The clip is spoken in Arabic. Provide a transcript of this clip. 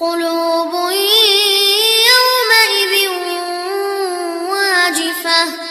قلوب يومئذ واجفة.